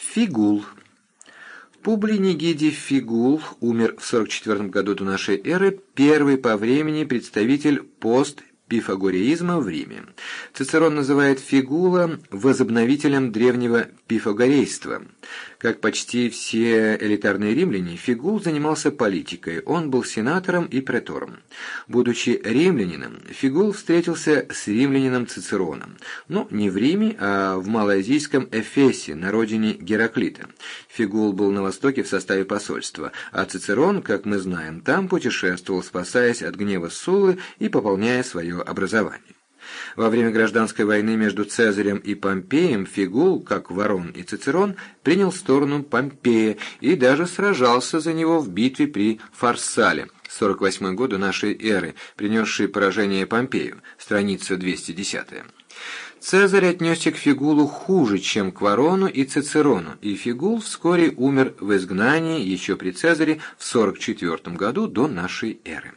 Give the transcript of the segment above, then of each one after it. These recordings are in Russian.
Фигул. Публий Нигидий Фигул умер в 44 году до нашей эры, первый по времени представитель пост пифагореизма в Риме. Цицерон называет Фигула возобновителем древнего пифагорейства. Как почти все элитарные римляне, Фигул занимался политикой, он был сенатором и претором. Будучи римлянином, Фигул встретился с римлянином Цицероном, но не в Риме, а в малоазийском Эфесе, на родине Гераклита. Фигул был на востоке в составе посольства, а Цицерон, как мы знаем, там путешествовал, спасаясь от гнева Сулы и пополняя свое образование. Во время гражданской войны между Цезарем и Помпеем Фигул, как Ворон и Цицерон, принял сторону Помпея и даже сражался за него в битве при Фарсале, 48 году нашей эры, принесшей поражение Помпею, страница 210. Цезарь отнесся к Фигулу хуже, чем к Ворону и Цицерону, и Фигул вскоре умер в изгнании еще при Цезаре в 44 году до нашей эры.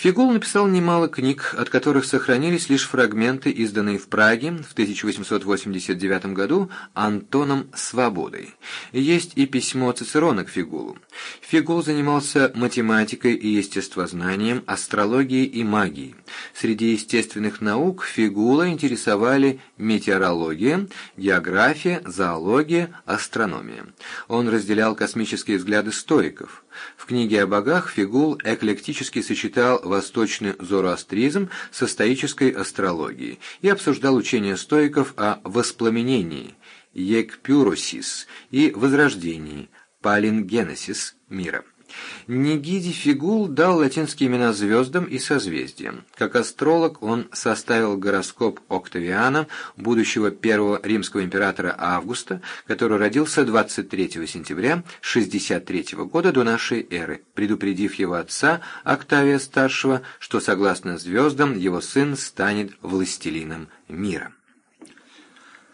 Фигул написал немало книг, от которых сохранились лишь фрагменты, изданные в Праге в 1889 году Антоном Свободой. Есть и письмо Цицерона к Фигулу. Фигул занимался математикой и естествознанием, астрологией и магией. Среди естественных наук Фигула интересовали метеорология, география, зоология, астрономия. Он разделял космические взгляды стоиков. В книге о богах Фигул эклектически сочетал восточный зороастризм со стоической астрологией и обсуждал учение стоиков о воспламенении, екпюросис, и возрождении, палингенесис мира. Нигиди Фигул дал латинские имена звездам и созвездиям. Как астролог он составил гороскоп Октавиана, будущего первого римского императора Августа, который родился 23 сентября 63 года до нашей эры, предупредив его отца, Октавия Старшего, что согласно звездам его сын станет властелином мира.